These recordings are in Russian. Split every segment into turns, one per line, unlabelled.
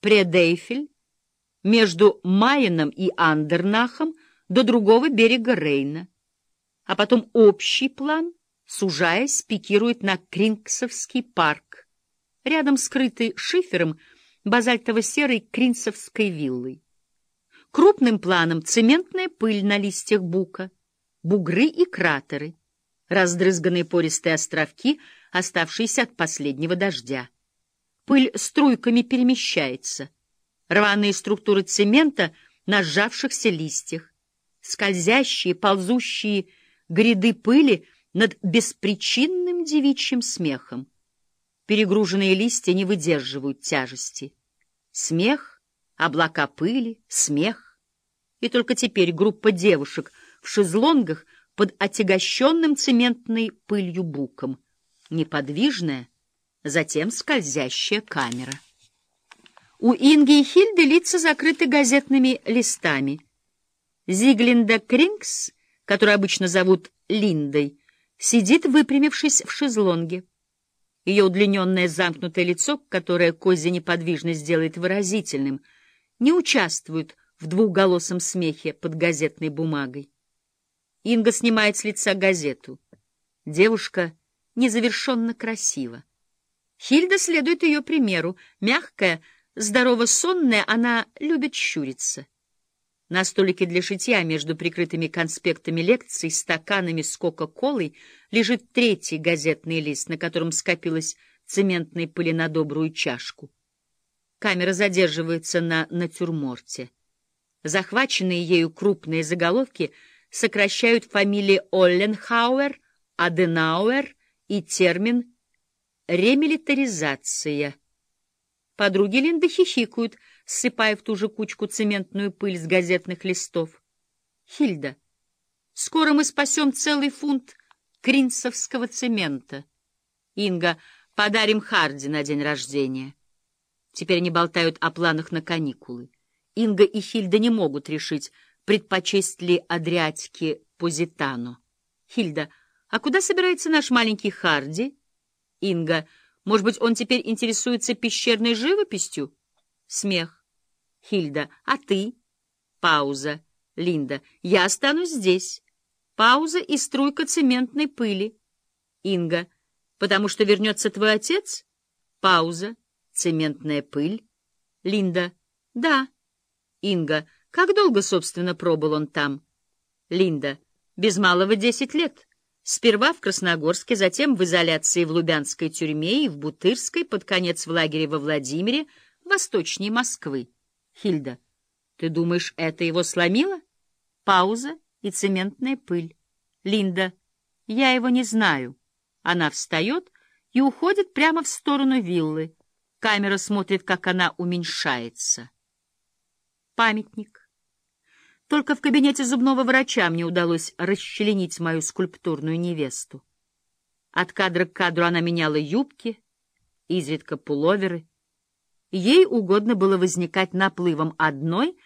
Предейфель, между Майеном и Андернахом до другого берега Рейна, а потом общий план, сужаясь, пикирует на Крингсовский парк, рядом скрытый шифером базальтово-серой Кринцевской виллой. Крупным планом цементная пыль на листьях бука, бугры и кратеры, раздрызганные пористые островки, оставшиеся от последнего дождя. Пыль струйками перемещается. Рваные структуры цемента на сжавшихся листьях, скользящие, ползущие гряды пыли над беспричинным девичьим смехом. Перегруженные листья не выдерживают тяжести. Смех, облака пыли, смех. И только теперь группа девушек в шезлонгах под отягощенным цементной пылью буком. Неподвижная, затем скользящая камера. У Инги и Хильды лица закрыты газетными листами. Зиглинда Крингс, которую обычно зовут Линдой, сидит, выпрямившись в шезлонге. Ее удлиненное замкнутое лицо, которое Кози неподвижно сделает выразительным, не участвует в двухголосом смехе под газетной бумагой. Инга снимает с лица газету. Девушка незавершенно красива. Хильда следует ее примеру. Мягкая, здорово-сонная, она любит щуриться. На столике для шитья между прикрытыми конспектами лекций, стаканами с кока-колой лежит третий газетный лист, на котором скопилась цементной пыли на добрую чашку. Камера задерживается на натюрморте. Захваченные ею крупные заголовки сокращают фамилии Олленхауэр, Аденауэр и термин «ремилитаризация». Подруги Линды хихикают, ссыпая в ту же кучку цементную пыль с газетных листов. Хильда, скоро мы спасем целый фунт кринцевского цемента. Инга, подарим Харди на день рождения. Теперь они болтают о планах на каникулы. Инга и Хильда не могут решить, предпочесть ли Адриатике Позитану. Хильда, а куда собирается наш маленький Харди? Инга, может быть, он теперь интересуется пещерной живописью? Смех. Хильда, а ты? Пауза. Линда, я останусь здесь. Пауза и струйка цементной пыли. Инга, потому что вернется твой отец? Пауза. Цементная пыль. Линда, да. Инга, как долго, собственно, пробыл он там? Линда, без малого десять лет. Сперва в Красногорске, затем в изоляции в Лубянской тюрьме и в Бутырской, под конец в лагере во Владимире, восточнее Москвы. Хильда, ты думаешь, это его сломило? Пауза и цементная пыль. Линда, я его не знаю. Она встает и уходит прямо в сторону виллы. Камера смотрит, как она уменьшается. Памятник. Только в кабинете зубного врача мне удалось расчленить мою скульптурную невесту. От кадра к кадру она меняла юбки, изредка пуловеры. Ей угодно было возникать наплывом одной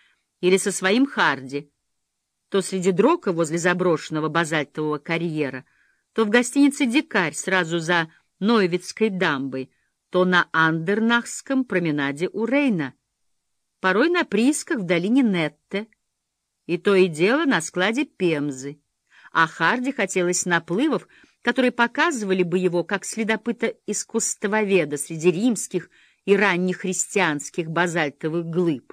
или со своим Харди, то среди дрока возле заброшенного базальтового карьера, то в гостинице «Дикарь» сразу за Ноевицкой дамбой, то на Андернахском променаде у Рейна, порой на приисках в долине Нетте, и то и дело на складе Пемзы. А Харди хотелось наплывов, которые показывали бы его как следопыта-искусствоведа среди римских и ранних христианских базальтовых глыб.